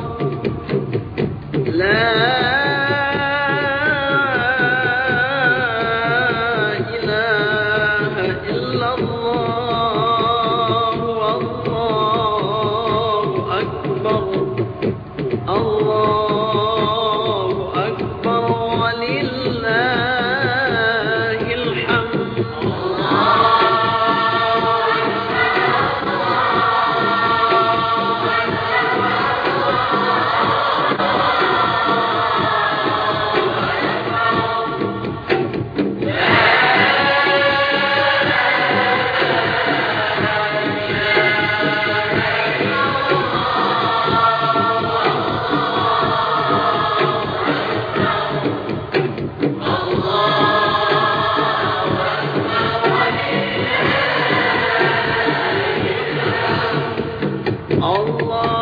Thank you. Allah.